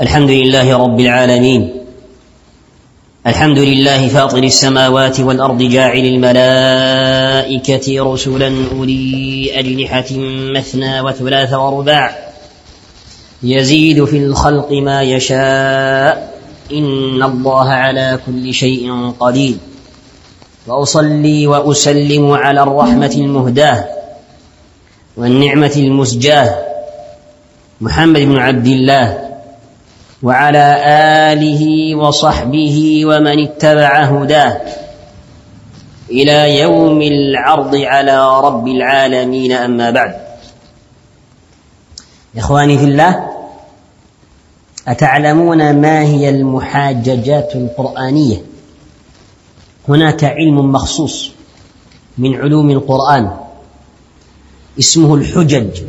الحمد لله رب العالمين. الحمد لله فاطر السماوات والأرض جاعل الملائكة رسلا أولي أجنحة مثنى وثلاث ورباع. يزيد في الخلق ما يشاء. إن الله على كل شيء قدير. وأصلي وأسلم على الرحمة المهداة والنعمة المسجاة. محمد بن عبد الله. وعلى آله وصحبه ومن اتبع هداه إلى يوم العرض على رب العالمين. أما بعد إخواني في الله أتعلمون ما هي المحاججات القرآنية؟ هناك علم مخصوص من علوم القرآن اسمه الحجج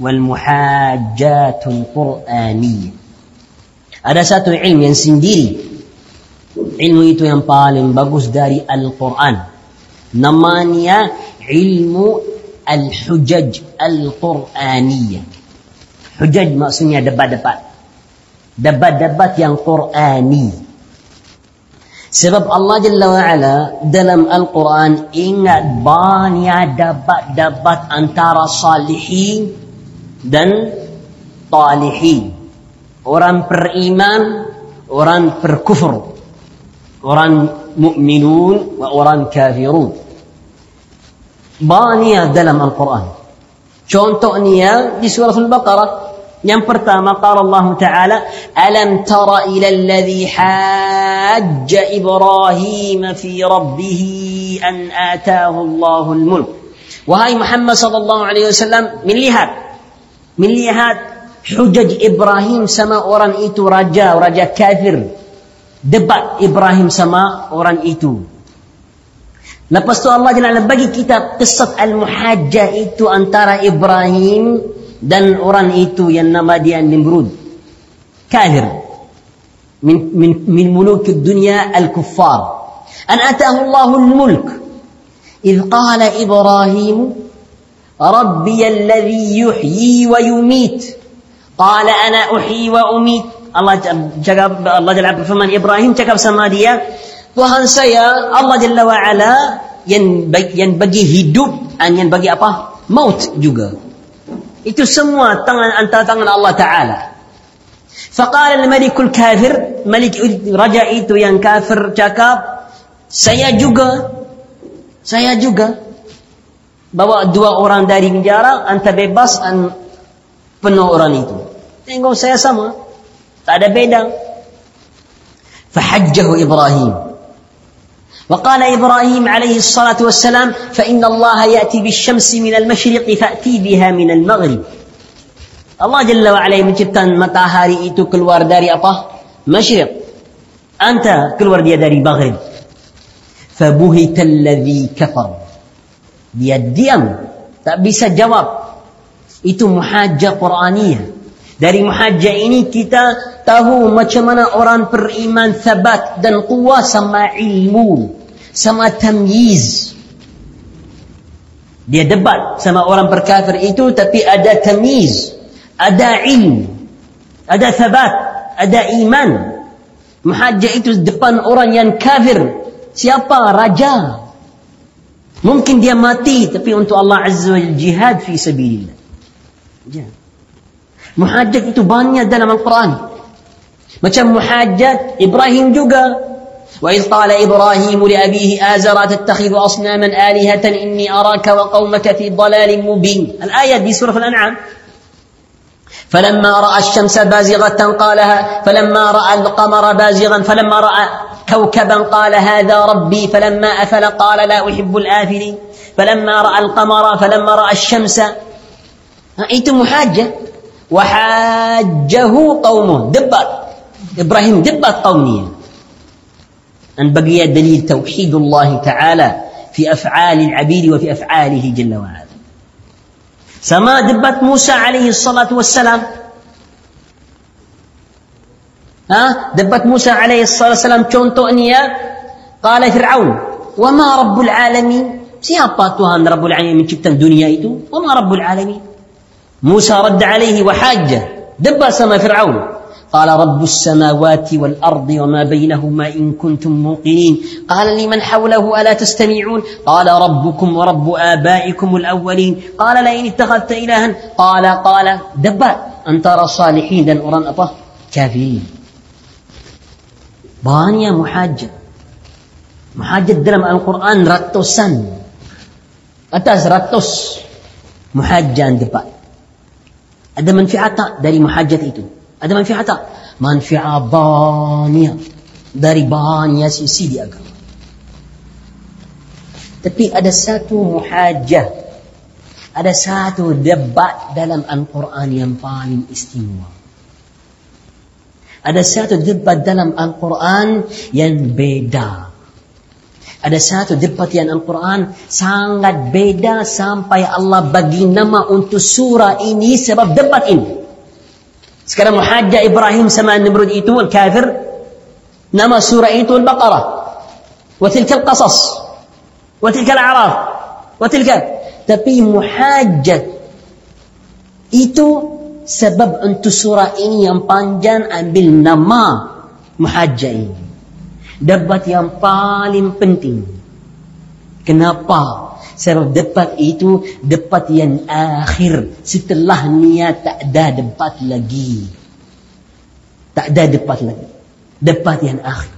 والمحاجات القرآنية. Ada satu ilmu yang sendiri. Ilmu itu yang paling bagus dari Al-Quran. Namanya ilmu Al-Hujaj Al-Quraniyah. Hujaj maksudnya debat-debat. Debat-debat yang Qurani. Sebab Allah Jalla wa'ala dalam Al-Quran ingat banyak debat-debat antara salihin dan talihin orang beriman, orang berkufur, orang mukminun, orang kafirun. Banyak dalam Al-Quran. Contohnya di surah Al-Baqarah. Yang pertama qala Allah Ta'ala Alam tara ila alladhi hajja Ibrahim fi rabbih an atahu Allahul mulk. Wahai Muhammad sallallahu alaihi wasallam, melihat melihat Ibrahim sama orang itu raja, raja kafir. Debat Ibrahim sama orang itu. Lepas tu Allah Jalla bagi kita kisah Al-Muhajjah itu antara Ibrahim dan orang itu yang nama dia Nimrud. Kafir. Min, min, min muluk dunia al-kuffar. An atahu Allahu al-mulk. إذ قال إبراهيم ربي الذي يحيي ويميت Qala ana انا wa واميت Allah جاب Allah جل فمن Ibrahim cakap sama dia, Tuhan saya Allah Jalla wa ala yang, bagi, yang bagi hidup dan yang bagi apa? Maut juga. Itu semua tangan antara tangan Allah Ta'ala. Faqala al-malikul kafir, malik raja itu yang kafir cakap, saya juga, saya juga. Bawa dua orang dari penjara, anta bebas, penuh orang itu tengok saya sama tak ada beda فحجه إبراهيم وقال إبراهيم عليه الصلاة والسلام فإن الله يأتي بالشمس من المشرق فأتي بها من المغرب الله جل وعلا menciptakan matahari itu keluar dari apa? Masyriq. Anta keluar dia dari maghrib. فبهت الذي كفر dia diam tak bisa jawab itu muhajjah Quraniyah. Dari muhajjah ini kita tahu macam mana orang beriman sabat dan kuat sama ilmu sama tamyiz. Dia debat sama orang berkafir itu tapi ada tamyiz ada ilmu ada sabat ada iman. Muhajjah itu depan orang yang kafir. Siapa? Raja. Mungkin dia mati tapi untuk Allah azza wa jihad fi sabilillah muhajjat itu banyak dalam Al-Quran. Macam muhajjat Ibrahim juga. وإذ قال إبراهيم لأبيه آزر تتخذ أصناما آلهة إني أراك وقومك في ضلال مبين الآية دي سورة الأنعام فلما رأى الشمس بازغة قالها فلما رأى القمر بازغا فلما رأى كوكبا قال هذا ربي فلما أفل قال لا أحب الآفلين فلما رأى القمر فلما رأى الشمس itu muhajjah wahajjahu qaumuh debat Ibrahim debat qaumnya أن بقي دليل توحيد الله تعالى في أفعال العبيد وفي أفعاله جل وعلا. سما دبت موسى عليه الصلاة والسلام. ها دبت موسى عليه الصلاة والسلام contoh قال فرعون وما رب العالمين؟ Siapa Tuhan رب العالمين menciptakan dunia itu? وما رب العالمين موسى رد عليه وحاجة دبا سما فرعون. قال رب السماوات والأرض وما بينهما إن كنتم موقنين. قال لمن حوله ألا تستمعون قال ربكم ورب آبائكم الأولين. قال لئن اتخذت إلها؟ قال قال دبا أن ترى صالحين dan orang apa kafirin banyak muhajat muhajat dalam Al-Quran atas ratus muhajat depan ada manfaat tak dari muhajat itu ada manfaat tak manfaat banyak dari banyak sisi di agama tapi ada satu muhajah ada satu debat dalam Al-Quran yang paling istimewa ada satu debat dalam Al-Quran yang beda. Ada satu di Al-Quran sangat beda sampai Allah bagi nama untuk surah ini sebab debat ini. Sekarang muhajja Ibrahim sama Nimrud itu al-kafir nama surah itu Al-Baqarah. Wa tilka al-qasas. Wa tilka al-a'raf. Wa tilka tapi muhajjat itu sebab untuk surah ini yang panjang ambil nama muhajjah ini. Debat yang paling penting. Kenapa? Sebab debat itu debat yang akhir. Setelah niat tak ada debat lagi. Tak ada debat lagi. Debat yang akhir.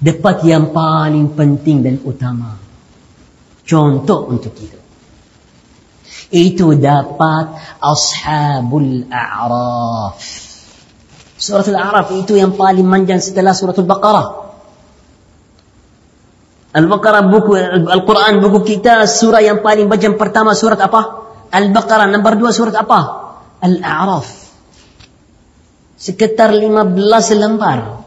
Debat yang paling penting dan utama. Contoh untuk kita itu dapat ashabul a'raf surat al-a'raf itu yang paling panjang setelah surat al-baqarah al-baqarah buku al-quran buku kita surah yang paling panjang pertama surat apa al-baqarah nombor dua surat apa al-a'raf sekitar 15 lembar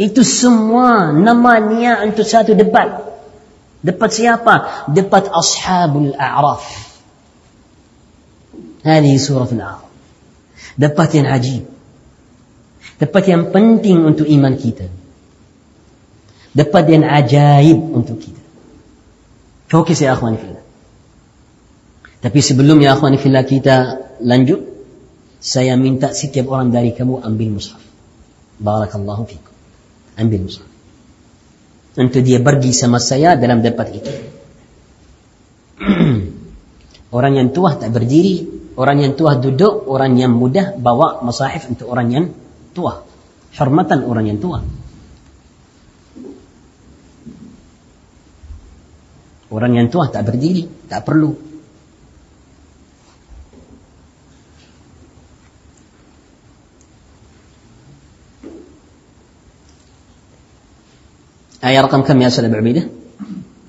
itu semua namanya untuk satu debat Dapat siapa? Dapat ashabul a'raf. Ini surah al-a'raf. Dapat yang ajib. Dapat yang penting untuk iman kita. Dapat yang ajaib untuk kita. Fokus ya akhwani fillah. Tapi sebelum ya akhwani fillah kita lanjut, saya minta setiap orang dari kamu ambil mushaf. Barakallahu fikum. Ambil mushaf untuk dia pergi sama saya dalam debat itu. orang yang tua tak berdiri, orang yang tua duduk, orang yang muda bawa masahif untuk orang yang tua. Hormatan orang yang tua. Orang yang tua tak berdiri, tak perlu. آية رقم كم يا أستاذ أبو عبيدة؟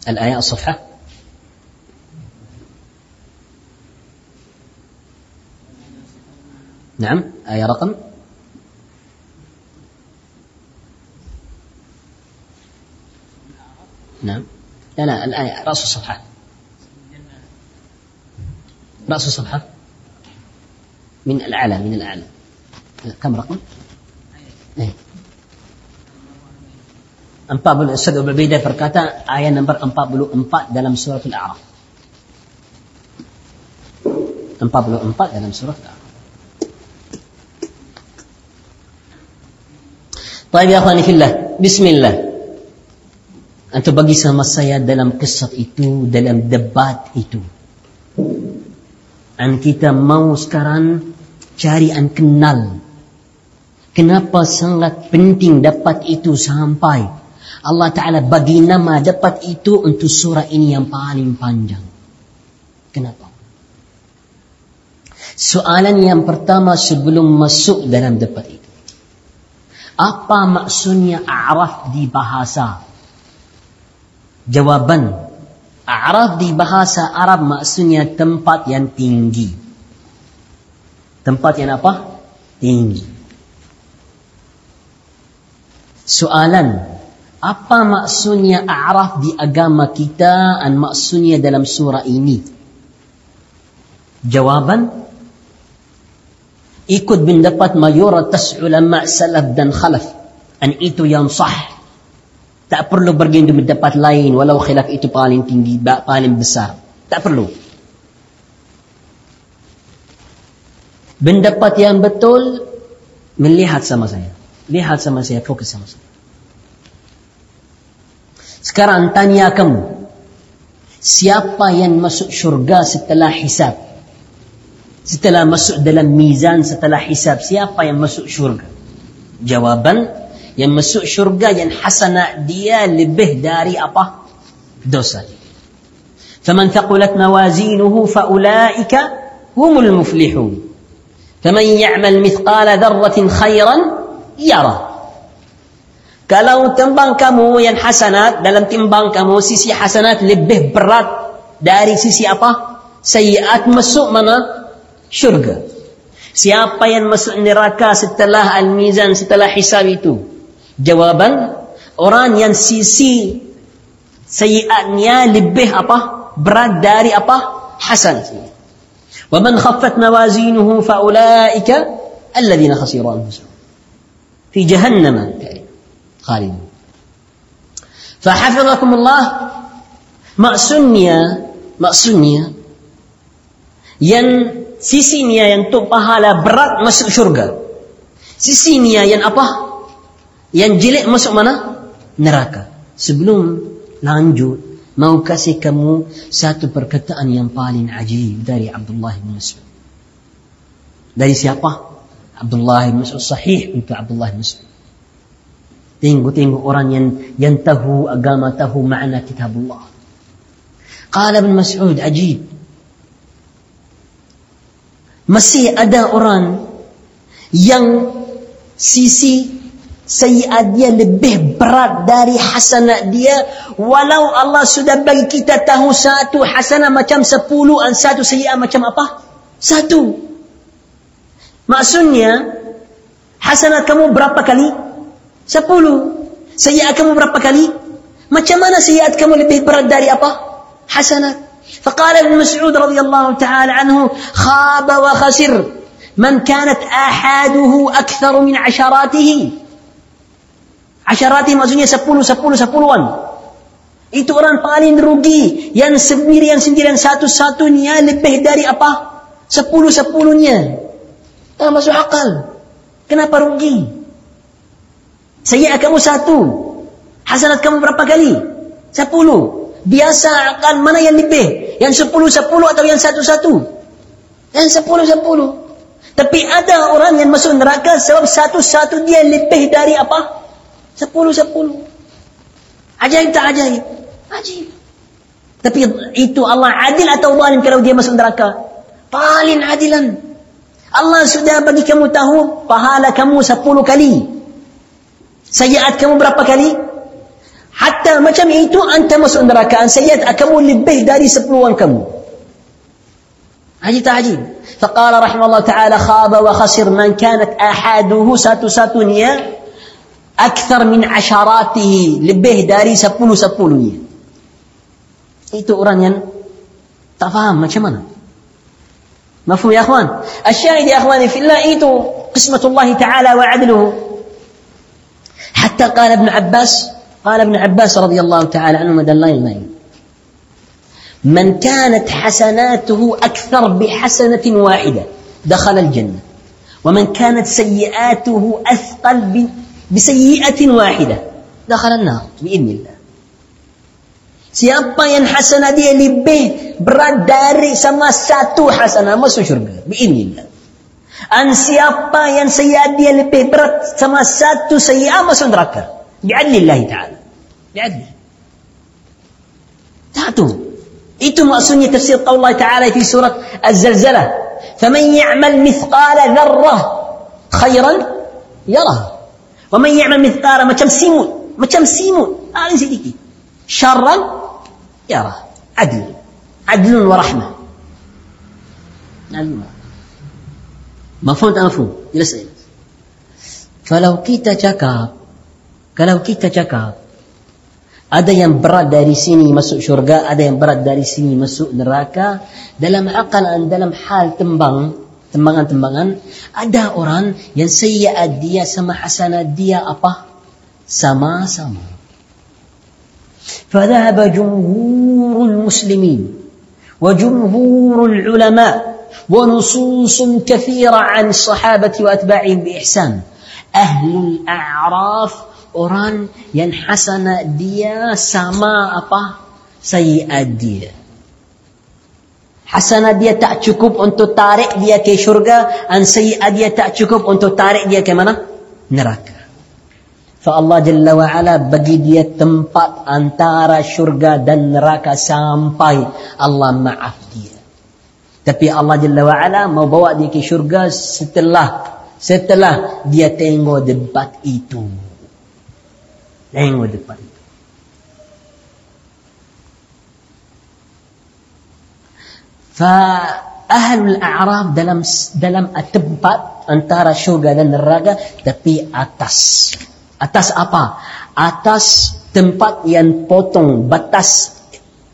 الآية الصفحة نعم آية رقم نعم لا لا الآية رأس الصفحة رأس الصفحة من الأعلى من الأعلى كم رقم؟ أيه. 40 Ustaz berbeda berkata ayat nombor 44 dalam surah Al-A'raf. 44 dalam surah Al-A'raf. Baik ya akhwani fillah, bismillah. Antum bagi sama saya dalam kisah itu, dalam debat itu. Dan kita mau sekarang cari an kenal. Kenapa sangat penting dapat itu sampai Allah Ta'ala bagi nama dapat itu untuk surah ini yang paling panjang. Kenapa? Soalan yang pertama sebelum masuk dalam dapat itu. Apa maksudnya a'raf di bahasa? Jawaban. A'raf di bahasa Arab maksudnya tempat yang tinggi. Tempat yang apa? Tinggi. Soalan apa maksudnya a'raf di agama kita dan maksudnya dalam surah ini? Jawaban ikut mendapat mayoritas ulama salaf dan khalaf dan itu yang sah. Tak perlu pergi untuk mendapat lain walau khilaf itu paling tinggi, paling besar. Tak perlu. Pendapat yang betul melihat sama saya. Lihat sama saya, fokus sama saya. Sekarang tanya kamu. Siapa yang masuk syurga setelah hisab? Setelah masuk dalam mizan setelah hisab, siapa yang masuk syurga? Jawaban, yang masuk syurga yang hasanah dia lebih dari apa? Dosa dia. فمن ثقلت موازينه فأولئك هم المفلحون فمن يعمل مثقال ذرة خيرا يره Kalau timbang kamu yang hasanat dalam timbang kamu sisi hasanat lebih berat dari sisi apa? Sayiat masuk mana? Syurga. Siapa yang masuk neraka setelah al-mizan, setelah hisab itu? Jawaban, orang yang sisi sayiatnya lebih apa? Berat dari apa? Hasan. ومن خفت موازينه فأولئك الذين خسروا أنفسهم في جهنم خالدون فحفظكم الله maksudnya maksudnya yang sisi nia yang untuk pahala berat masuk syurga. Sisi nia yang apa? Yang jelek masuk mana? Neraka. Sebelum lanjut mau kasih kamu satu perkataan yang paling ajib dari Abdullah bin Mas'ud. Dari siapa? Abdullah bin Mas'ud. Sahih untuk Abdullah bin Mas'ud. Tengok-tengok orang yang yang tahu agama, tahu makna kitab Allah. Qala bin Mas'ud, ajib. Masih ada orang yang sisi sayiat dia lebih berat dari hasanat dia walau Allah sudah bagi kita tahu satu hasanah macam sepuluh dan satu sayiat macam apa? Satu. Maksudnya hasanat kamu berapa kali? Sepuluh. Sayiat kamu berapa kali? Macam mana sayiat kamu lebih berat dari apa? Hasanat. فقال ابن مسعود رضي الله تعالى عنه خاب وخسر من كانت آحاده أكثر من عشراته عشراته maksudnya sepuluh, sepuluh, sepuluhan itu orang paling rugi yang sendirian sendirian satu-satunya lebih dari apa? Sepuluh sepuluhnya. Tak masuk akal. Kenapa rugi? Sayyi'ah kamu satu. Hasanat kamu berapa kali? Sepuluh. Biasa akan mana yang lebih? Yang sepuluh sepuluh atau yang satu satu? Yang sepuluh sepuluh. Tapi ada orang yang masuk neraka sebab satu satu dia lebih dari apa? Sepuluh sepuluh. Ajaib tak ajaib? Ajaib. Tapi itu Allah adil atau zalim kalau dia masuk neraka? Paling adilan. Allah sudah bagi kamu tahu pahala kamu sepuluh kali. Sayiat kamu berapa kali? حتى ما كم إيتو أنت مسؤول دراك أن سيد أكمل لبه داري سبلوان كم عجيب عجيب فقال رحمه الله تعالى خاب وخسر من كانت أحده ساتو ساتونية أكثر من عشراته لبه داري سبلو سبلوية إيتو أورانيا تفهم ما كمان مفهوم يا أخوان؟ الشاهد يا أخواني في الله إيتو قسمة الله تعالى وعدله. حتى قال ابن عباس قال ابن عباس رضي الله تعالى عنه مدلين المين من كانت حسناته أكثر بحسنة واحدة دخل الجنة ومن كانت سيئاته أثقل بسيئة واحدة دخل النار بإذن الله Siapa yang hasanah dia lebih berat dari sama satu hasanah masuk syurga. Biiznillah. An siapa yang saya dia lebih berat sama satu saya masuk neraka. بعدل الله تعالى. بعدله تعتم إنتم maksudnya تفسير قول الله تعالى في سورة الزلزلة. فمن يعمل مثقال ذرة خيرا يره. ومن يعمل مثقال macam seimut macam سيمون؟ آه sedikit شرا يره. عدل. عدل ورحمة. مفهوم tak mafhum jelas فلو كيت جاكاب kalau kita cakap, ada yang berat dari sini masuk syurga, ada yang berat dari sini masuk neraka, dalam akal dan dalam hal tembang, tembangan-tembangan, ada orang yang sayyiat dia sama hasanat dia apa? Sama-sama. فذهب جمهور المسلمين وجمهور العلماء ونصوص كثيرة عن الصحابة وأتباعهم بإحسان أهل الأعراف orang yang hasanah dia sama apa sayiat dia. Hasanah dia tak cukup untuk tarik dia ke syurga dan sayiat dia tak cukup untuk tarik dia ke mana? Neraka. Fa Allah Jalla wa Ala bagi dia tempat antara syurga dan neraka sampai Allah maaf dia. Tapi Allah Jalla wa Ala mau bawa dia ke syurga setelah setelah dia tengok debat itu. Lain de palito. Fa ahlul a'raf dalam dalam tempat antara syurga dan neraka tapi atas. Atas apa? Atas tempat yang potong batas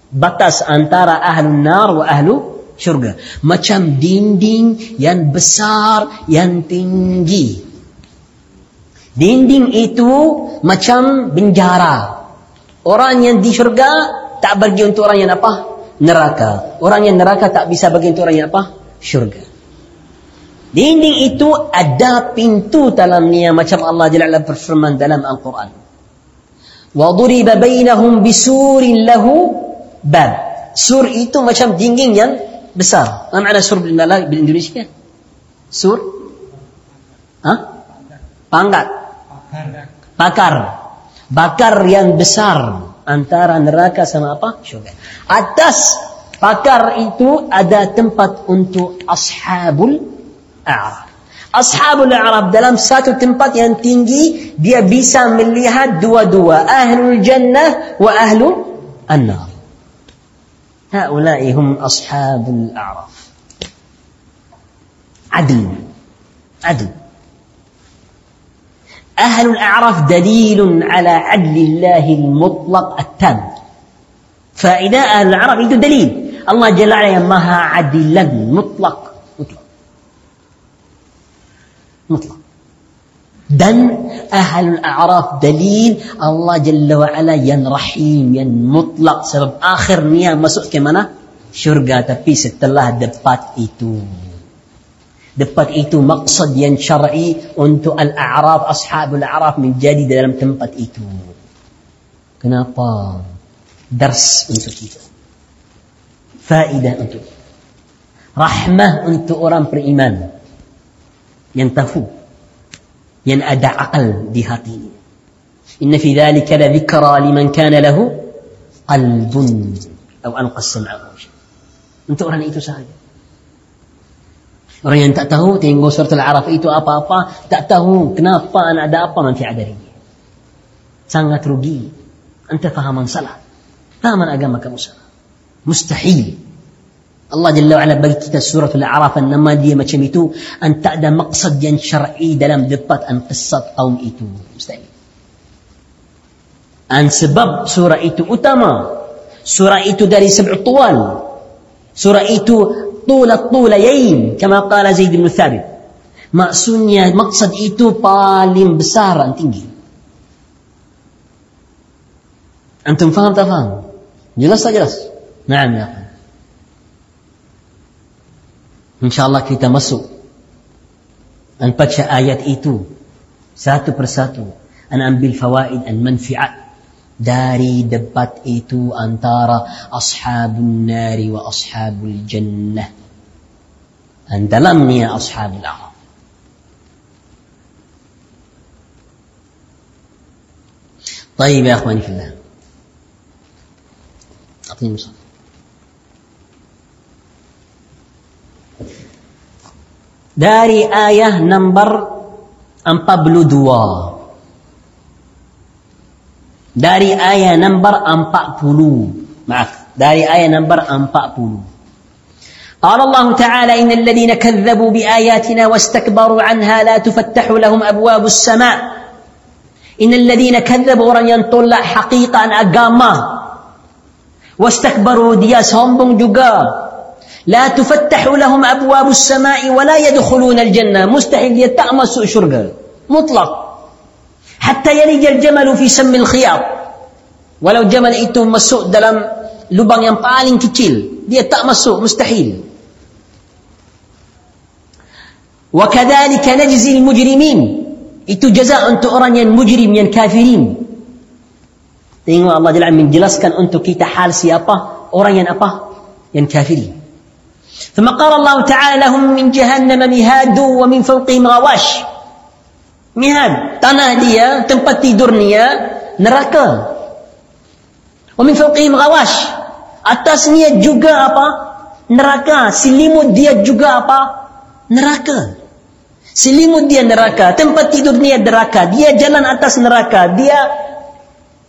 batas antara ahlu nar wa ahlu syurga. Macam dinding yang besar, yang tinggi. Dinding itu macam penjara. Orang yang di syurga tak bagi untuk orang yang apa? Neraka. Orang yang neraka tak bisa bagi untuk orang yang apa? Syurga. Dinding itu ada pintu dalamnya macam Allah Jalla berfirman dalam Al-Quran. وَضُرِبَ بَيْنَهُمْ بِسُورٍ لَهُ بَابٍ Sur itu macam dinding yang besar. Apa makna sur bil Indonesia? Sur? Ha? Pangkat. bakar. Bakar. Yang besar antara neraka sama apa? Syurga. Atas bakar itu ada tempat untuk ashabul a'raf ashabul Arab dalam satu tempat yang tinggi dia bisa melihat dua-dua ahlul jannah wa ahlul annar. Haulai hum ashabul a'raf adil. Adil. أهل الأعراف دليل على عدل الله المطلق التام. فإذا أهل الأعراف عنده دليل. الله جل وعلا يماها عدلا مطلق. مطلق. مطلق. دن أهل الأعراف دليل الله جل وعلا ين رحيم ين مطلق. سبب آخر نيا مسوء كمانا؟ شرقة في ست الله دبات إيتون dapat itu maksud yang syar'i untuk al-a'raf ashabul a'raf menjadi dalam tempat itu kenapa dars untuk kita faedah untuk rahmah untuk orang beriman yang tahu yang ada akal di hatinya inna fi dhalika la dhikra liman kana lahu qalbun atau alqa sam'a untuk orang itu sahaja orang yang tak tahu tengok surat al-araf itu apa-apa tak tahu kenapa ada apa nanti ada ini sangat rugi. Anta fahaman salah? Fahaman agama kamu salah? Mustahil. Allah Jalla wa'ala bagi kita surah Al-A'raf nama dia macam itu. An tak ada maksud yang syar'i dalam debat an qissat kaum itu. Mustahil. An sebab surah itu utama. Surah itu dari sab'u tuwal surah itu طول الطول يين كما قال زيد بن ثابت. مأسونيا مقصد إيتو باليم بسارة تنجي أنتم فهم تفهم جلس جلس نعم يا أخي إن شاء الله كي مسو أن آيات إيتو ساتو برساتو أن أنبي الفوائد المنفعة داري دبت إيتو أنتارا أصحاب النار وأصحاب الجنة. أنت لم يا أصحاب الأعراف. طيب يا أخواني في الله. أعطيني مصحف dari ayah nomor دوار dari ayat nombor 40 maaf dari ayat nombor 40 قال الله تعالى إن الذين كذبوا بآياتنا واستكبروا عنها لا تفتح لهم أبواب السماء إن الذين كذبوا orang yang tolak hakikat agama. واستكبروا dia sombong juga. لا تفتح لهم أبواب السماء ولا يدخلون الجنة مستحيل يتأمسوا شرقا مطلق حتى يلج الجمل في سم الخياط. ولو جمل إتو مسوء دلم لبان ينطالين كتيل ليتا مسوء مستحيل وكذلك نجزي المجرمين. إتو جزاء أنت أرن ين مجرم ين كافرين تينو الله جل من جلس كان أنت كيتا حال سي أبا أرن ين أبا ين كافرين ثم قال الله تعالى لهم من جهنم مهاد ومن فوقهم غواش mihan tanah dia tempat tidur dia ya, neraka. Wa min fawqihim ghawash. Atas dia juga apa? Neraka. Selimut dia juga apa? Neraka. Selimut dia neraka. Tempat tidur dia neraka. Dia jalan atas neraka. Dia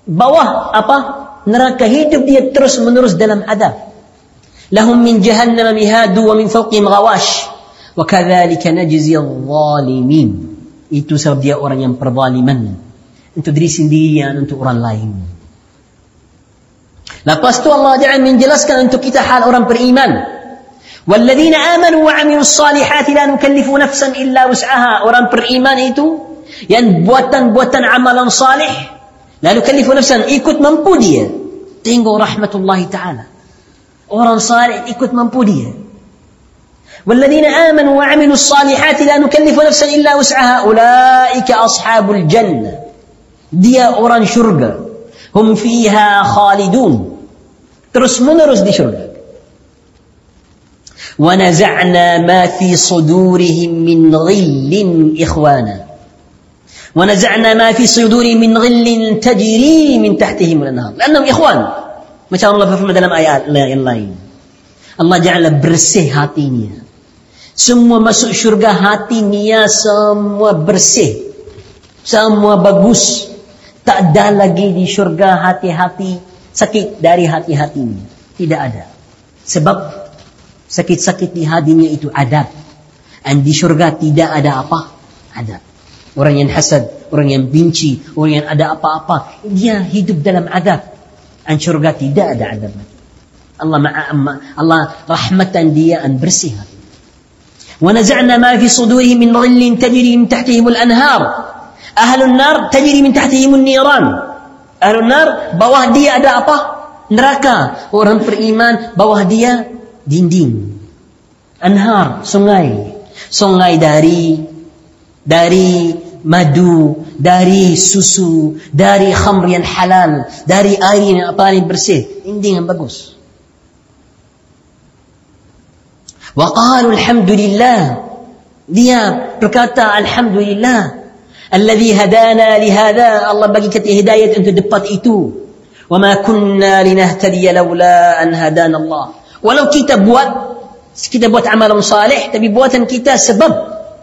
bawah apa? Neraka. Hidup dia terus menerus dalam adab. Lahum min jahannam mihadu wa min fawqihim ghawash. Wa kadzalika najzi adh-dhalimin Itu sebab dia orang yang perzaliman. Untuk diri sendirian, untuk orang lain. Lepas tu Allah Ta'ala menjelaskan untuk kita hal orang beriman. والذين آمنوا وعملوا الصالحات لا نكلف نفسا إلا وسعها orang beriman itu yang buatan-buatan amalan salih la nukallifu nafsan ikut mampu dia tengok rahmatullahi taala orang salih ikut mampu dia والذين آمنوا وعملوا الصالحات لا نكلف نفسا إلا وسعها أولئك أصحاب الجنة. dia orang هم فيها خالدون. terus menerus di ونزعنا ما في صدورهم من غل إخوانا. ونزعنا ما في صدورهم من غل تجري من تحتهم الأنهار. لأنهم إخوان. ما شاء الله dalam ayat lain Allah Ja'ala bersih hatinya semua masuk syurga hatinya semua bersih semua bagus tak ada lagi di syurga hati-hati sakit dari hati-hatinya tidak ada sebab sakit-sakit di hatinya itu adab. Dan di syurga tidak ada apa? Adab. Orang yang hasad, orang yang benci, orang yang ada apa-apa, dia hidup dalam adab. Dan syurga tidak ada adab. Allah Allah rahmatan dia an bersih hati. ونزعنا ما في صدورهم من غل تجري من تحتهم الأنهار أهل النار تجري من تحتهم النيران أهل النار bawah dia ada apa? neraka orang beriman bawah dia dinding anhar sungai sungai dari dari madu dari susu dari khamr yang halal dari air yang apa yang bersih dinding yang bagus وقالوا الحمد لله dia berkata alhamdulillah الذي هدانا لهذا الله bagi kita hidayah untuk dapat itu وما كنا لنهتدي لولا أن هدانا الله Walau kita buat kita buat amalan salih tapi buatan kita sebab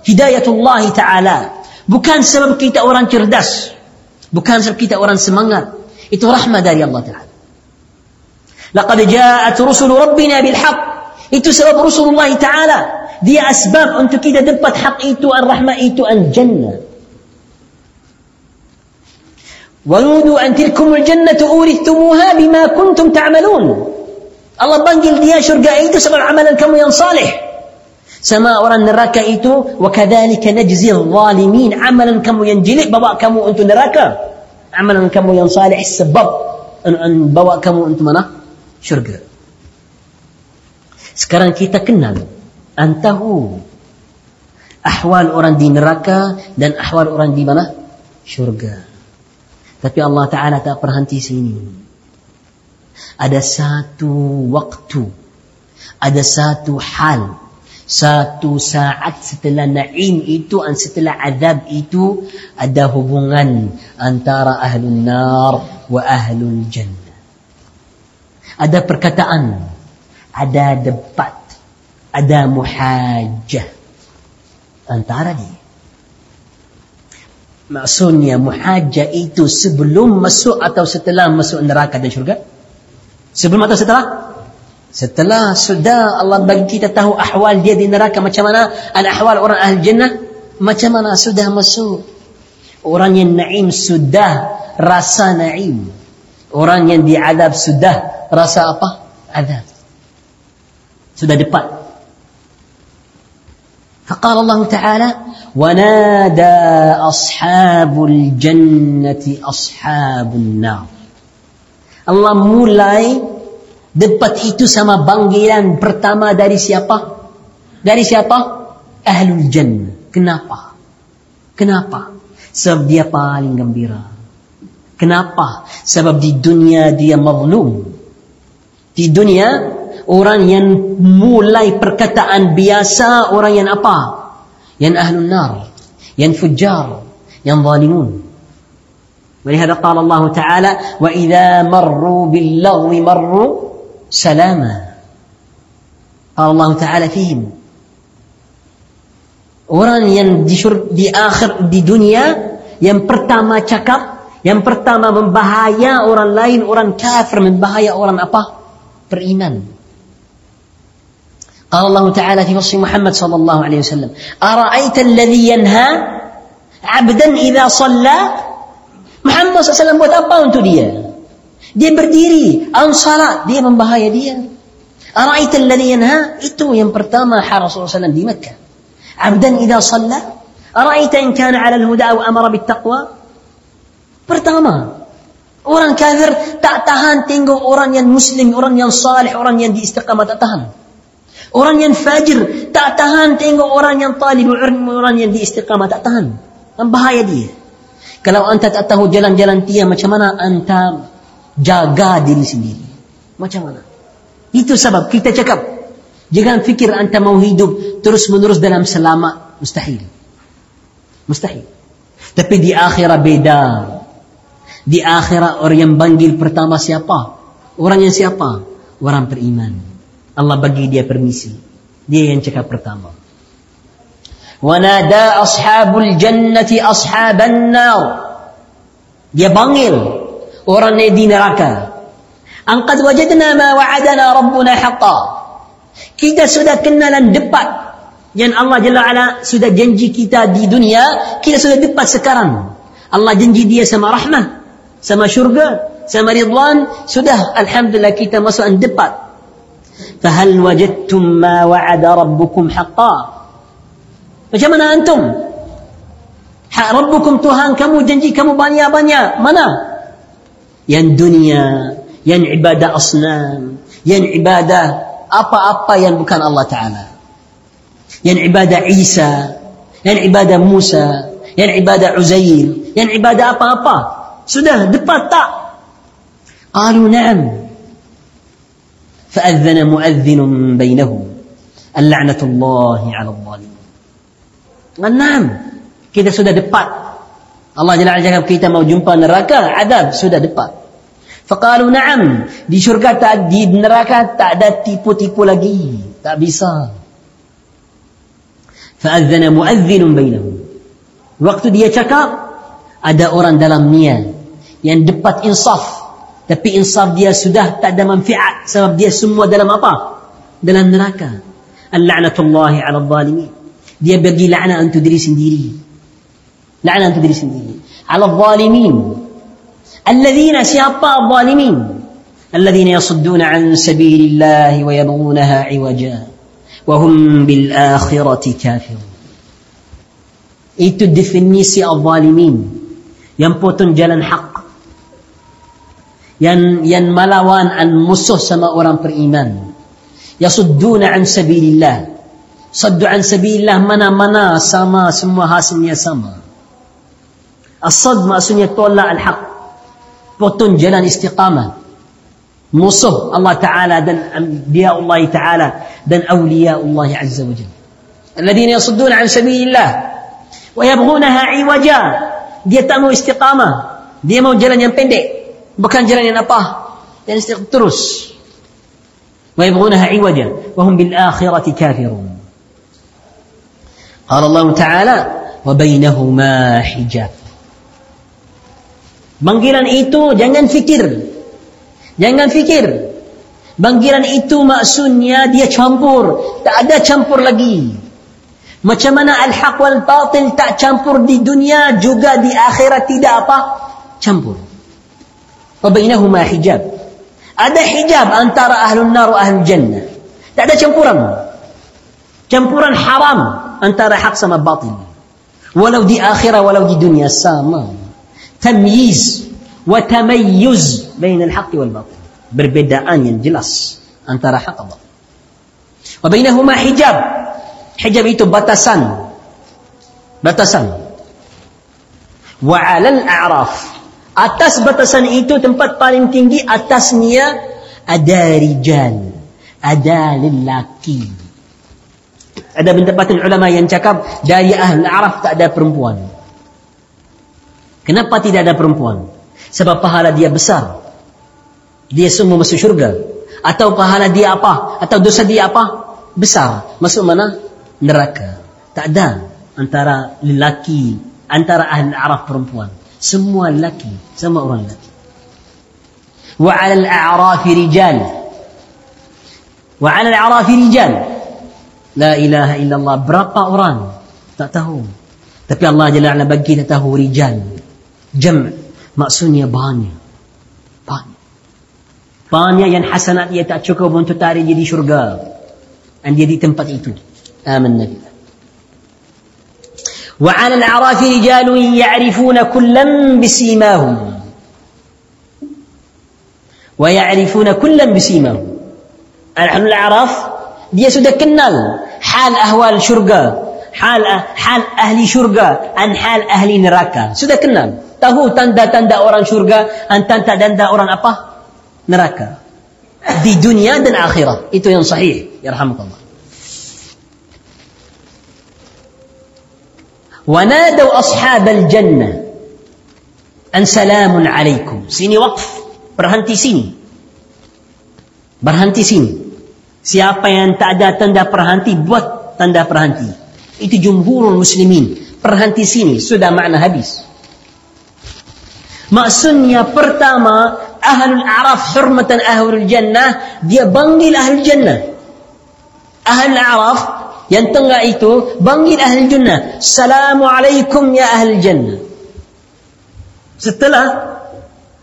hidayatullah taala bukan sebab kita orang cerdas bukan sebab kita orang semangat itu rahmat dari Allah taala laqad ja'at rusul rabbina bil haqq itu sebab Rasulullah taala dia asbab untuk kita dapat hak itu ar-rahmah itu al-jannah ونودوا أن تلكم الجنة أورثتموها بما كنتم تعملون Allah panggil dia syurga itu sebab amalan kamu yang salih. Sama orang neraka itu, kadzalika najzi zalimin. Amalan kamu yang jelek bawa kamu untuk neraka. Amalan kamu yang salih sebab bawa kamu untuk mana? Syurga. Sekarang kita kenal antahu ahwal orang di neraka dan ahwal orang di mana? Syurga. Tapi Allah Ta'ala tak berhenti sini ada satu waktu ada satu hal satu saat setelah na'im itu dan setelah azab itu ada hubungan antara ahlul nar wa ahlul jannah ada perkataan ada debat ada muhajjah antara dia maksudnya muhajjah itu sebelum masuk atau setelah masuk neraka dan syurga Sebelum atau setelah? Setelah sudah Allah bagi kita tahu ahwal dia di neraka macam mana, dan ahwal orang ahli jannah macam mana sudah masuk. Orang yang naim sudah rasa naim. Orang yang diadab sudah rasa apa? Adab Sudah dapat. فقال الله تعالى ونادى أصحاب الجنة أصحاب النار Allah mulai dapat itu sama panggilan pertama dari siapa? Dari siapa? ahlul jannah. Kenapa? Kenapa? Sebab dia paling gembira. Kenapa? Sebab di dunia dia mazlum. Di dunia orang yang mulai perkataan biasa orang yang apa? Yang ahlul nar, yang fujar, yang zalimun. ولهذا قال الله تعالى وإذا مروا باللغو مروا سلاما قال الله تعالى فيهم orang yang di, syur, di akhir di dunia yang pertama cakap yang pertama membahaya orang lain orang kafir membahaya orang apa beriman قال الله تعالى في وصف محمد صلى الله عليه وسلم أرأيت الذي ينهى عبدا إذا صلى؟ محمد صلى الله عليه وسلم buat apa untuk dia? أن berdiri ansara dia membahaya dia. أرأيت الذي ينهى؟ Itu yang pertama حرى صلى الله عليه وسلم di مكة عبدا إذا صلى. أرأيت إن كان على الهدى أو أمر بالتقوى؟ برتاما أوران كافر tak tahan tengok orang yang muslim orang yang salih orang yang diistiqamah tak Orang yang fajir tak tahan tengok orang yang talib ilmu, orang yang di istiqamah tak tahan. Bahaya dia. Kalau anda tak tahu jalan-jalan dia, macam mana anda jaga diri sendiri? Macam mana? Itu sebab kita cakap, jangan fikir anda mau hidup terus-menerus dalam selamat. Mustahil. Mustahil. Tapi di akhirat beda. Di akhirat orang yang panggil pertama siapa? Orang yang siapa? Orang beriman. Allah bagi dia permisi. Dia yang cakap pertama. Wanada ashabul jannati ashaban nar. Dia panggil orang di neraka. Angkat wajadna ma wa'adana rabbuna haqqan. Kita sudah kenalan dapat yang Allah Jalla Ala sudah janji kita di dunia, kita sudah dapat sekarang. Allah janji dia sama rahmat, sama syurga, sama ridwan, sudah alhamdulillah kita masuk dapat. فهل وجدتم ما وعد ربكم حقا؟ فجمنا أنتم. ربكم تهان كم جنجي كم بانيا بانيا. منا؟ ين دنيا ين عبادة أصنام ين عبادة أبا أبا ين بكان الله تعالى. ين عبادة عيسى ين عبادة موسى ين عبادة عزيل ين عبادة أبا أبا. سده دبا قالوا نعم. فأذن مؤذن بينهم اللعنة الله على الظالمين Enam. Kita sudah depan. Allah Jalla cakap kita mau jumpa neraka, adab sudah depan. Faqalu na'am. Di syurga tak, di neraka tak ada tipu-tipu lagi. Tak bisa. Fa'adzana mu'adzinun bainahum. Waktu dia cakap, ada orang dalam niat yang dapat insaf. Tapi insaf dia sudah tak ada manfaat sebab dia semua dalam apa? Dalam neraka. Al-la'natullahi 'ala adh-dhalimin. dia bagi laknat untuk diri sendiri laknat untuk diri sendiri ala zalimin الذين siapa الظالمين الذين يصدون عن سبيل الله ويبغونها عوجا وهم بالآخرة كافرون itu definisi al-zalimin yang potong jalan hak yang yang melawan an musuh sama orang beriman yasudduna an sabilillah Saddu an sabilillah mana-mana sama semua hasilnya sama. As-sad maksudnya tolak al-haq. Potong jalan istiqamah. Musuh Allah Ta'ala dan Anbiya Allah Ta'ala dan Awliya Allah Azza wa Jalla. Alladhina yasudduna an sabilillah wa yabghunaha iwaja. Dia tak mau istiqamah. Dia mau jalan yang pendek bukan jalan yang apa yang istiq terus. Wa yabghunaha iwaja wa hum bil akhirati kafirun. Qala Allah ta'ala wa bainahuma hijab. Panggilan itu jangan fikir. Jangan fikir. Panggilan itu maksudnya dia campur. Tak ada campur lagi. Macam mana al-haq wal batil tak campur di dunia juga di akhirat tidak apa? Campur. Wabainahuma hijab. Ada hijab antara ahlul nar wa ahlul jannah. Tak ada campuran. Campuran haram. antara hak sama batil. Walau di akhirat, walau di dunia sama. Tamyiz wa tamayyuz bain al-haq wal batil. Berbedaan yang jelas antara hak Allah. Wa bainahuma hijab. Hijab itu batasan. Batasan. Wa 'alal a'raf. Atas batasan itu tempat paling tinggi atasnya ada rijal. Ada lelaki. Ada pendapatan ulama yang cakap dari ahli Araf tak ada perempuan. Kenapa tidak ada perempuan? Sebab pahala dia besar. Dia semua masuk syurga. Atau pahala dia apa? Atau dosa dia apa? Besar. Masuk mana? Neraka. Tak ada antara lelaki, antara ahli Araf perempuan. Semua lelaki, semua orang lelaki. Wa 'ala al-a'rafi rijal. Wa 'ala al-a'rafi rijal. La ilaha illallah berapa orang? Tak tahu. Tapi Allah Jalla ala bagi kita tahu rijal. Jam' maksudnya banyak. Banyak. Banyak yang hasanat dia tak cukup untuk tarik dia di syurga. Dan dia di tempat itu. Amin Nabi. وعلى الأعراف رجال يعرفون كلا بسيماهم. ويعرفون كلا بسيماهم. نحن الأعراف دي كنال. حال أهوال شرقة حال حال أهلي شرقة أن حال أهلي نراكا سدكنال تهو تندا تندا أوران شرقة أن تندا تندا أوران أبا نراكا في دنيا دن آخرة. إتو ين صحيح. يرحمك الله. ونادوا أصحاب الجنة أن سلام عليكم sini waqf berhenti sini berhenti sini siapa yang tak ada tanda perhenti buat tanda perhenti itu jumhurul muslimin perhenti sini sudah makna habis maksudnya pertama ahlul araf hurmatan ahlul jannah dia panggil ahlul jannah ahlul araf yang tengah itu panggil ahli jannah. Assalamualaikum ya ahli jannah. Setelah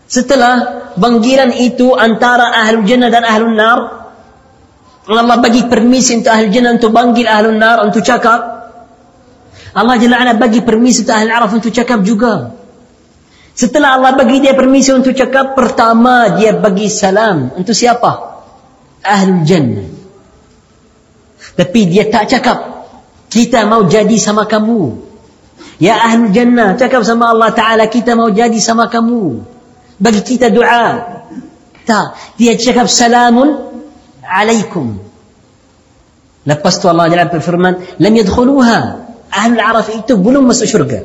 setelah panggilan itu antara ahli jannah dan ahli nar Allah bagi permisi untuk ahli jannah untuk panggil ahli nar untuk cakap. Allah Jalla ala bagi permisi untuk ahli araf untuk cakap juga. Setelah Allah bagi dia permisi untuk cakap pertama dia bagi salam untuk siapa? Ahli jannah tapi dia tak cakap kita mau jadi sama kamu. Ya ahli jannah cakap sama Allah Taala kita mau jadi sama kamu. Bagi kita doa. Tak, dia cakap salamun alaikum. Lepas tu Allah Taala berfirman, "Lam yadkhuluha." Ahli Araf itu belum masuk syurga.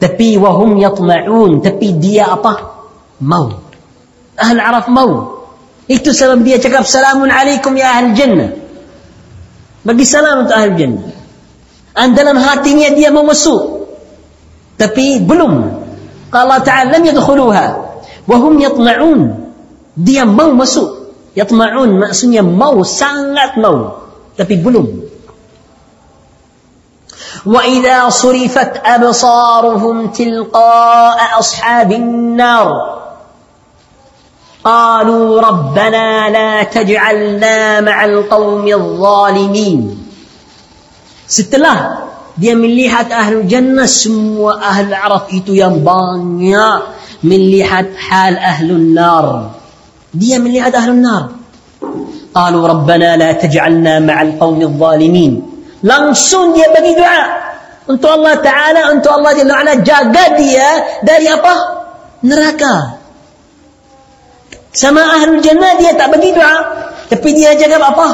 Tapi wahum yatma'un, tapi dia apa? Mau. Ahli Araf mau. Itu sebab dia cakap salamun alaikum ya ahli jannah bagi salam untuk ahli jannah. Dan dalam hatinya dia mau masuk. Tapi belum. Allah Ta'ala lam yadkhuluha. Wahum yatma'un. Dia mau masuk. Yatma'un maksudnya mau, sangat mau. Tapi belum. وإذا صرفت أبصارهم تلقاء أصحاب النار قالوا ربنا لا تجعلنا مع القوم الظالمين setelah dia melihat ahli jannah semua ahli araf itu yang banyak melihat hal ahli nar dia melihat ahli nar قالوا ربنا لا تجعلنا مع القوم الظالمين langsung dia bagi doa untuk Allah Ta'ala untuk Allah Jalla jaga dia dari apa? neraka sama ahli jannah dia tak bagi doa. Tapi dia jaga apa?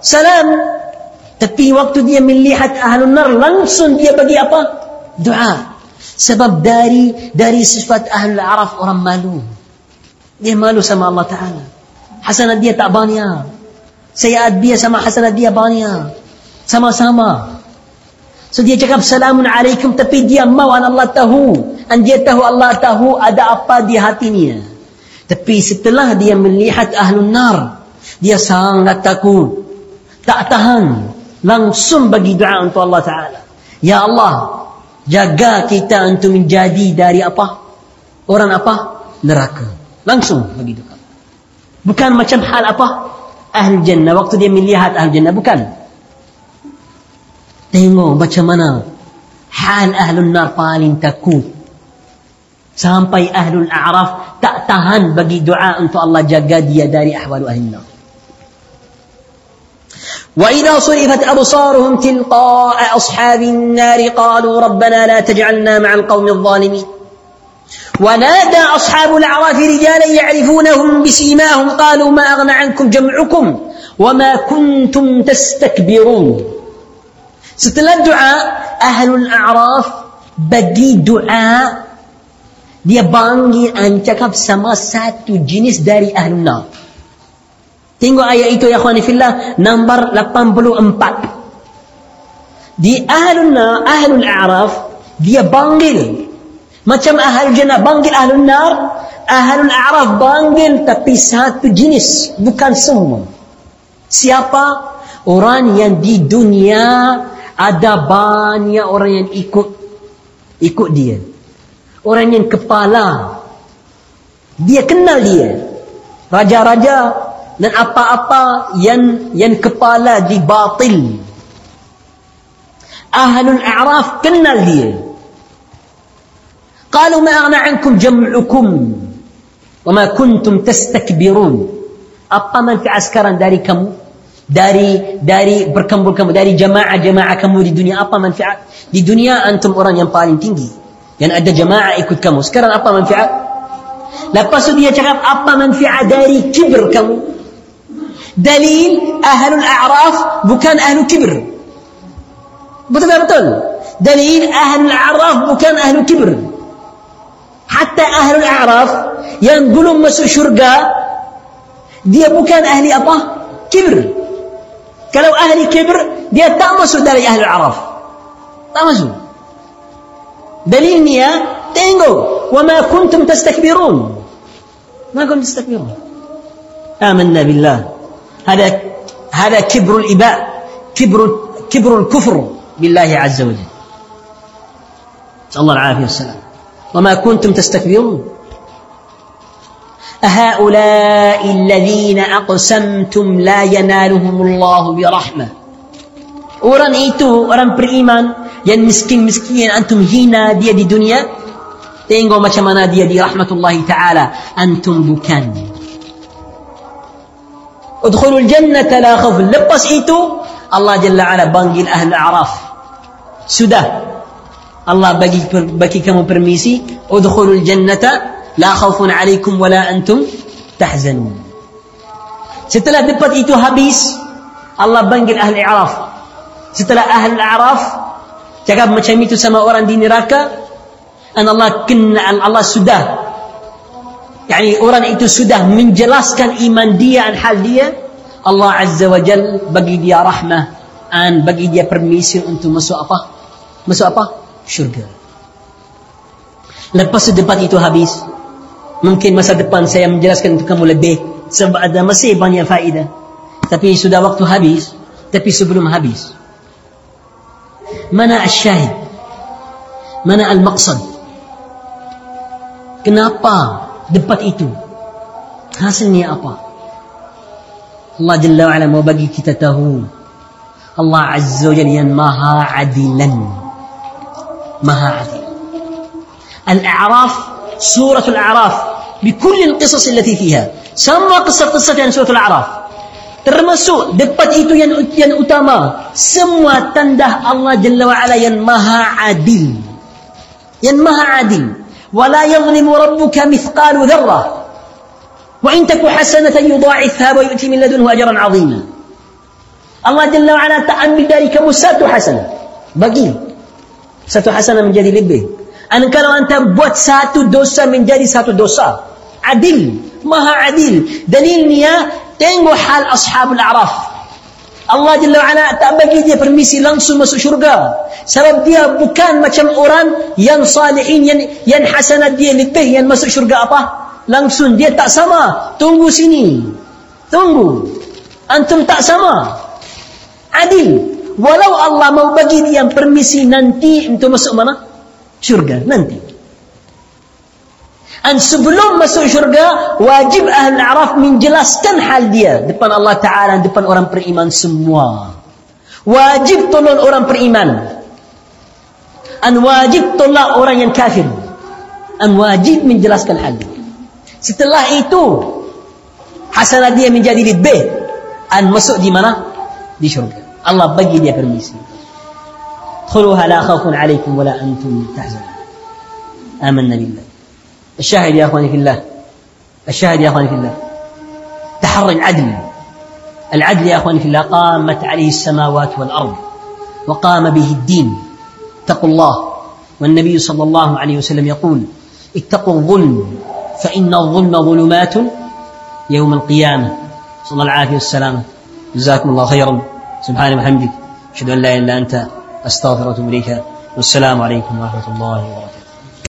Salam. Tapi waktu dia melihat ahli nar langsung dia bagi apa? Doa. Sebab dari dari sifat ahli araf orang malu. Dia malu sama Allah Ta'ala. Hasanat dia tak banyak. Sayyad dia sama hasanat dia banyak. Sama-sama. So dia cakap salamun alaikum tapi dia mau Allah tahu. Dan dia tahu Allah tahu ada apa di hatinya. Tapi setelah dia melihat ahlun nar, dia sangat takut. Tak tahan. Langsung bagi doa untuk Allah Ta'ala. Ya Allah, jaga kita untuk menjadi dari apa? Orang apa? Neraka. Langsung bagi doa. Bukan macam hal apa? Ahli jannah. Waktu dia melihat ahli jannah. Bukan. Tengok macam mana hal ahlun nar paling takut sampai ahlul a'raf tak tahan bagi doa untuk Allah jaga dia dari ahwal ahli nar وإذا صرفت أبصارهم تلقاء أصحاب النار قالوا ربنا لا تجعلنا مع القوم الظالمين ونادى أصحاب الأعراف رجالا يعرفونهم بسيماهم قالوا ما أغنى عنكم جمعكم وما كنتم تستكبرون Setelah doa, Ahlul A'raf bagi doa dia panggil cakap sama satu jenis dari Ahlul Nar. Tengok ayat itu ya khawani fillah nombor 84. Di Ahlul Nar, Ahlul A'raf dia panggil macam Ahlul Jannah panggil Ahlul Nar, Ahlul A'raf panggil tapi satu jenis, bukan semua. Siapa? Orang yang di dunia ada banyak orang yang ikut ikut dia orang yang kepala. Dia kenal dia. Raja-raja dan apa-apa yang yang kepala di batil. Ahlul A'raf kenal dia. Qalu ma aghna ankum jam'ukum wa ma kuntum tastakbirun. Apa manfaat sekarang dari kamu? Dari dari berkumpul kamu dari jamaah-jamaah kamu di dunia apa manfaat? Di dunia antum orang yang paling tinggi. Yang ada jamaah ikut kamu sekarang apa manfaat lepas itu dia cakap apa manfaat dari kibir kamu dalil ahlul a'raf bukan ahlu kibir betul tak betul dalil ahlul a'raf bukan ahlu kibir hatta ahlul a'raf yang belum masuk syurga dia bukan ahli apa kibir Kalau ahli kibr, dia tak masuk dari ahli araf. Tak masuk. Dalilnya, tengok. وَمَا كُنْتُمْ تَسْتَكْبِرُونَ. ما كنتم تستكبرون. آمنا بالله. هذا هذا كبر الإباء. كبر كبر الكفر بالله عز وجل. نسأل الله العافية والسلام. وما كنتم تستكبرون. أهؤلاء الذين أقسمتم لا ينالهم الله برحمة. Orang itu, orang beriman yan miskin miskin أنتم هنا دي دي دنيا تينغو ما كمان دي دي رحمة الله تعالى أنتم بكان ادخلوا الجنة لا خوف لبس إيتو الله جل وعلا بانجل أهل الأعراف سدى الله بقي بقي كم برميسي ادخلوا الجنة لا خوف عليكم ولا أنتم تحزنون Setelah dapat itu habis, Allah panggil ahli Araf. Setelah ahli Araf, cakap macam itu sama orang di neraka dan Allah kenal Allah sudah yani orang itu sudah menjelaskan iman dia dan hal dia Allah Azza wa Jal bagi dia rahmah dan bagi dia permisi untuk masuk apa masuk apa syurga lepas debat itu habis Mungkin masa depan saya menjelaskan untuk kamu lebih sebab ada masih banyak faedah. Tapi sudah waktu habis. Tapi sebelum habis. Mana asyahid? Mana al-maqsad? Kenapa debat itu? Hasilnya apa? Allah Jalla wa'ala mau bagi kita tahu. Allah Azza wa Jalla yang maha adilan. Maha adil. Al-A'raf سورة الأعراف بكل القصص التي فيها semua kisah-kisah dalam surah Al-A'raf termasuk depan itu yang, yang utama. Semua tanda Allah Jalla wa'ala yang maha adil. Yang maha adil. Wala yazlimu rabbuka mithqalu dharrah. Wa in taku hasanatan yudha'ifha wa yu'ti min ladunhu ajran 'azima Allah Jalla wa'ala ta'ambil dari kamu satu hasanah bagi. Satu hasanah menjadi lebih. Dan kalau anda buat satu dosa menjadi satu dosa. Adil. Maha adil. Dalilnya tengok hal ashabul a'raf. Allah Jalla wa'ala tak bagi dia permisi langsung masuk syurga. Sebab dia bukan macam orang yang salihin, yang, yang hasanat dia lebih yang masuk syurga apa? Langsung dia tak sama. Tunggu sini. Tunggu. Antum tak sama. Adil. Walau Allah mau bagi dia permisi nanti untuk masuk mana? syurga nanti Dan sebelum masuk syurga, wajib ahli araf menjelaskan hal dia depan Allah Ta'ala, depan orang beriman semua. Wajib tolong orang beriman. Dan wajib tolak orang yang kafir. Dan wajib menjelaskan hal dia. Setelah itu, hasanah dia menjadi lebih. Dan masuk di mana? di syurga. Allah bagi dia permisi. ادخلوها لا خوف عليكم ولا أنتم تحزنون آمنا بالله الشاهد يا أخواني في الله. الشاهد يا أخواني في الله. تحري العدل العدل يا أخواني في الله قامت عليه السماوات والأرض وقام به الدين. اتقوا الله. والنبي صلى الله عليه وسلم يقول اتقوا الظلم فإن الظلم ظلمات يوم القيامة. صلى الله العافية والسلامة جزاكم الله خيرا. سبحانه وبحمدك. أشهد أن لا إله إلا أنت. أستغفر وأتوب إليك. والسلام عليكم ورحمة الله وبركاته.